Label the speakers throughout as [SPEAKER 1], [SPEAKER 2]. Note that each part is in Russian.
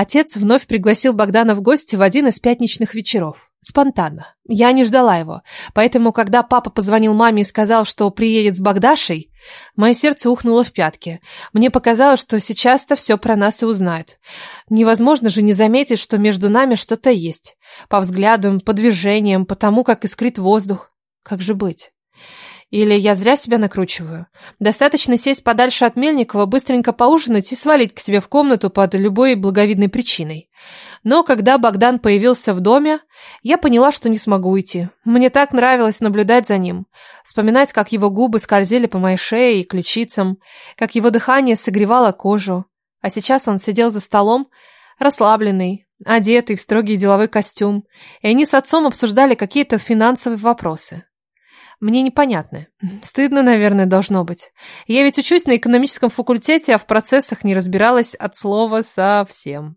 [SPEAKER 1] Отец вновь пригласил Богдана в гости в один из пятничных вечеров. Спонтанно. Я не ждала его. Поэтому, когда папа позвонил маме и сказал, что приедет с Богдашей, мое сердце ухнуло в пятки. Мне показалось, что сейчас-то все про нас и узнают. Невозможно же не заметить, что между нами что-то есть. По взглядам, по движениям, по тому, как искрит воздух. Как же быть? Или я зря себя накручиваю? Достаточно сесть подальше от Мельникова, быстренько поужинать и свалить к себе в комнату под любой благовидной причиной. Но когда Богдан появился в доме, я поняла, что не смогу уйти. Мне так нравилось наблюдать за ним, вспоминать, как его губы скользили по моей шее и ключицам, как его дыхание согревало кожу. А сейчас он сидел за столом, расслабленный, одетый в строгий деловой костюм, и они с отцом обсуждали какие-то финансовые вопросы мне непонятны. Стыдно, наверное, должно быть. Я ведь учусь на экономическом факультете, а в процессах не разбиралась от слова совсем.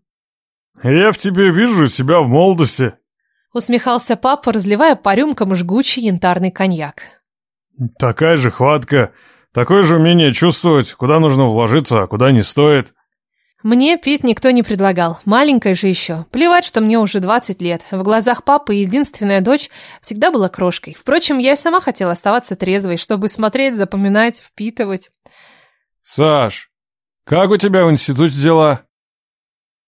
[SPEAKER 2] «Я в тебе вижу себя в молодости», —
[SPEAKER 1] усмехался папа, разливая по рюмкам жгучий янтарный коньяк.
[SPEAKER 2] «Такая же хватка, такое же умение чувствовать, куда нужно вложиться, а куда не стоит».
[SPEAKER 1] Мне пить никто не предлагал, маленькая же еще. Плевать, что мне уже 20 лет. В глазах папы единственная дочь всегда была крошкой. Впрочем, я и сама хотела оставаться трезвой, чтобы смотреть, запоминать, впитывать.
[SPEAKER 2] «Саш, как у тебя в институте дела?»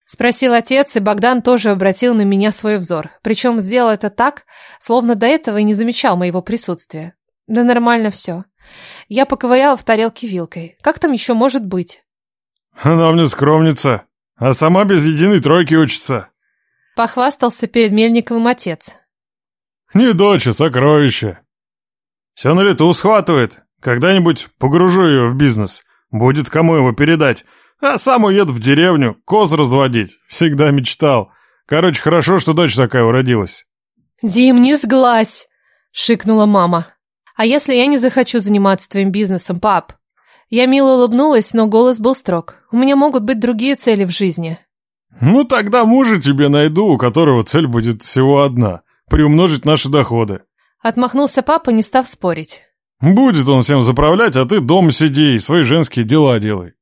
[SPEAKER 1] Спросил отец, и Богдан тоже обратил на меня свой взор. Причем сделал это так, словно до этого и не замечал моего присутствия. Да нормально все. Я поковыряла в тарелке вилкой. Как там еще может быть?
[SPEAKER 2] Она мне скромница, а сама без единой тройки учится.
[SPEAKER 1] Похвастался перед Мельниковым отец.
[SPEAKER 2] Не дочь, а сокровище. Все на лету схватывает. Когда-нибудь погружу ее в бизнес. Будет кому его передать. А сам уеду в деревню, коз разводить. Всегда мечтал. Короче, хорошо, что дочь такая уродилась.
[SPEAKER 1] «Дим, не сглазь!» — шикнула мама. «А если я не захочу заниматься твоим бизнесом, пап?» Я мило улыбнулась, но голос был строг. У меня могут быть другие цели в жизни.
[SPEAKER 2] Ну тогда мужа тебе найду, у которого цель будет всего одна – приумножить наши доходы.
[SPEAKER 1] Отмахнулся папа, не став спорить.
[SPEAKER 2] Будет он всем заправлять, а ты дома сиди и свои женские дела делай.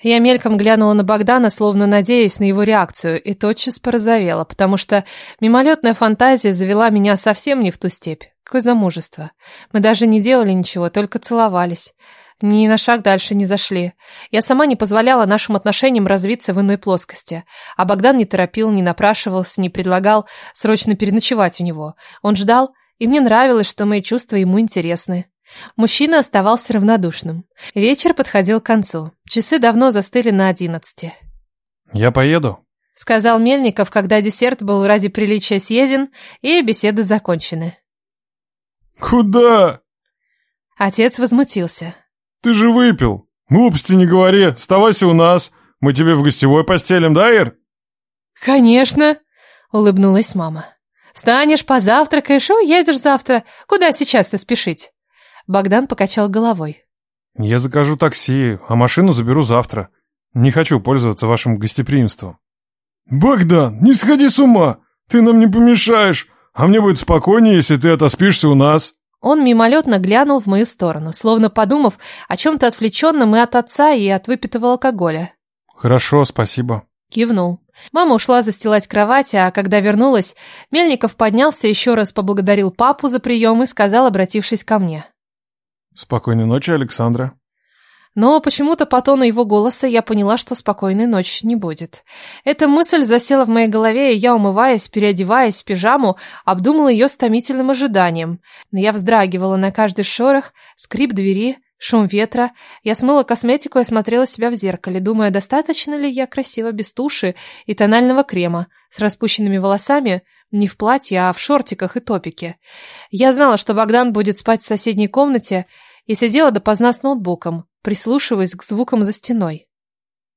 [SPEAKER 1] Я мельком глянула на Богдана, словно надеясь на его реакцию, и тотчас порозовела, потому что мимолетная фантазия завела меня совсем не в ту степь. Какое замужество. Мы даже не делали ничего, только целовались. Ни на шаг дальше не зашли. Я сама не позволяла нашим отношениям развиться в иной плоскости. А Богдан не торопил, не напрашивался, не предлагал срочно переночевать у него. Он ждал, и мне нравилось, что мои чувства ему интересны. Мужчина оставался равнодушным. Вечер подходил к концу. Часы давно застыли на одиннадцати.
[SPEAKER 2] «Я поеду», —
[SPEAKER 1] сказал Мельников, когда десерт был ради приличия съеден и беседы закончены.
[SPEAKER 2] «Куда?»
[SPEAKER 1] Отец возмутился.
[SPEAKER 2] «Ты же выпил! Глупости не говори, оставайся у нас. Мы тебе в гостевой постелим, да, Ир?»
[SPEAKER 1] «Конечно!» — улыбнулась мама. «Встанешь, позавтракаешь и уедешь завтра. Куда сейчас-то спешить?» Богдан покачал головой.
[SPEAKER 2] «Я закажу такси, а машину заберу завтра. Не хочу пользоваться вашим гостеприимством». «Богдан, не сходи с ума! Ты нам не помешаешь, а мне будет спокойнее, если ты отоспишься у нас».
[SPEAKER 1] Он мимолетно глянул в мою сторону, словно подумав о чем-то отвлеченном и от отца, и от выпитого алкоголя.
[SPEAKER 2] «Хорошо, спасибо».
[SPEAKER 1] Кивнул. Мама ушла застилать кровать, а когда вернулась, Мельников поднялся, еще раз поблагодарил папу за прием и сказал, обратившись ко мне.
[SPEAKER 2] «Спокойной ночи, Александра».
[SPEAKER 1] Но почему-то по тону его голоса я поняла, что спокойной ночи не будет. Эта мысль засела в моей голове, и я, умываясь, переодеваясь в пижаму, обдумала ее с томительным ожиданием. Но я вздрагивала на каждый шорох, скрип двери, шум ветра. Я смыла косметику и осмотрела себя в зеркале, думая, достаточно ли я красива без туши и тонального крема, с распущенными волосами, не в платье, а в шортиках и топике. Я знала, что Богдан будет спать в соседней комнате, и сидела допоздна с ноутбуком, прислушиваясь к звукам за стеной.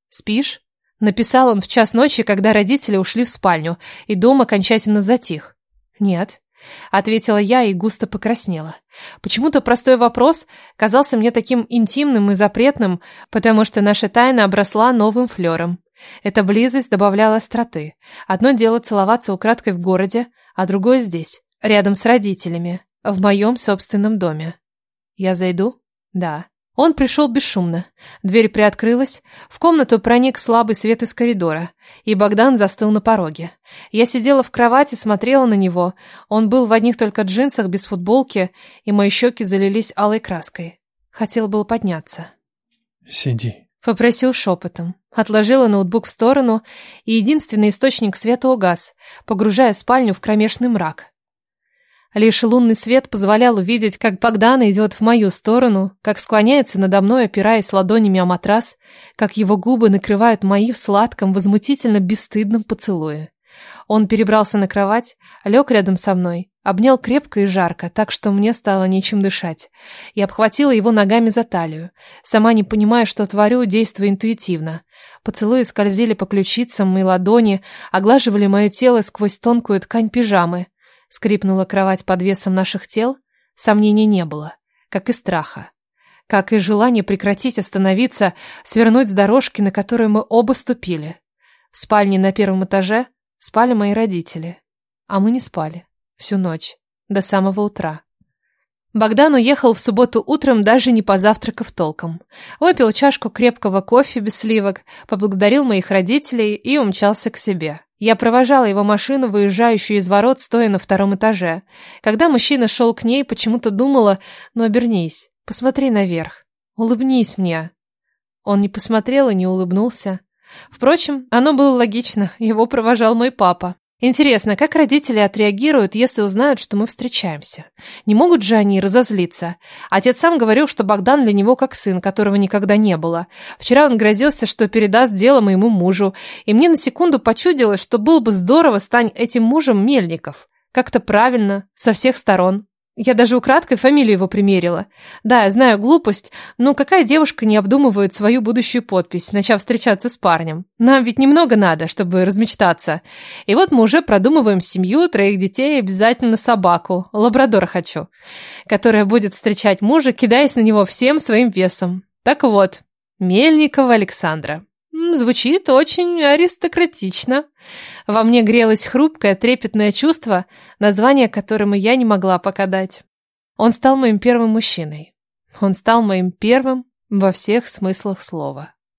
[SPEAKER 1] «Спишь?» — написал он в час ночи, когда родители ушли в спальню, и дом окончательно затих. «Нет», — ответила я и густо покраснела. Почему-то простой вопрос казался мне таким интимным и запретным, потому что наша тайна обросла новым флером. Эта близость добавляла остроты. Одно дело целоваться украдкой в городе, а другое здесь, рядом с родителями, в моем собственном доме. «Я зайду?» «Да». Он пришел бесшумно. Дверь приоткрылась, в комнату проник слабый свет из коридора, и Богдан застыл на пороге. Я сидела в кровати, смотрела на него. Он был в одних только джинсах, без футболки, и мои щеки залились алой краской. Хотел было подняться.
[SPEAKER 2] «Сиди», —
[SPEAKER 1] попросил шепотом. Отложила ноутбук в сторону, и единственный источник света угас, погружая спальню в кромешный мрак. Лишь лунный свет позволял увидеть, как Богдан идет в мою сторону, как склоняется надо мной, опираясь ладонями о матрас, как его губы накрывают мои в сладком, возмутительно бесстыдном поцелуе. Он перебрался на кровать, лег рядом со мной, обнял крепко и жарко, так что мне стало нечем дышать. Я обхватила его ногами за талию, сама не понимая, что творю, действуя интуитивно. Поцелуи скользили по ключицам и ладони, оглаживали мое тело сквозь тонкую ткань пижамы. Скрипнула кровать под весом наших тел, сомнений не было, как и страха. Как и желание прекратить, остановиться, свернуть с дорожки, на которую мы оба ступили. В спальне на первом этаже спали мои родители, а мы не спали всю ночь, до самого утра. Богдан уехал в субботу утром, даже не позавтракав толком. Выпил чашку крепкого кофе без сливок, поблагодарил моих родителей и умчался к себе. Я провожала его машину, выезжающую из ворот, стоя на втором этаже. Когда мужчина шел к ней, почему-то думала, ну обернись, посмотри наверх, улыбнись мне. Он не посмотрел и не улыбнулся. Впрочем, оно было логично, его провожал мой папа. Интересно, как родители отреагируют, если узнают, что мы встречаемся? Не могут же они разозлиться? Отец сам говорил, что Богдан для него как сын, которого никогда не было. Вчера он грозился, что передаст дело моему мужу, и мне на секунду почудилось, что было бы здорово стань этим мужем Мельников. Как-то правильно, со всех сторон. Я даже украдкой фамилию его примерила. Да, я знаю глупость, но какая девушка не обдумывает свою будущую подпись, начав встречаться с парнем? Нам ведь немного надо, чтобы размечтаться. И вот мы уже продумываем семью, троих детей и обязательно собаку, лабрадора хочу, которая будет встречать мужа, кидаясь на него всем своим весом. Так вот, Мельникова Александра. Звучит очень аристократично. Во мне грелось хрупкое, трепетное чувство, название которому я не могла пока дать. Он стал моим первым мужчиной. Он стал моим первым во всех смыслах слова.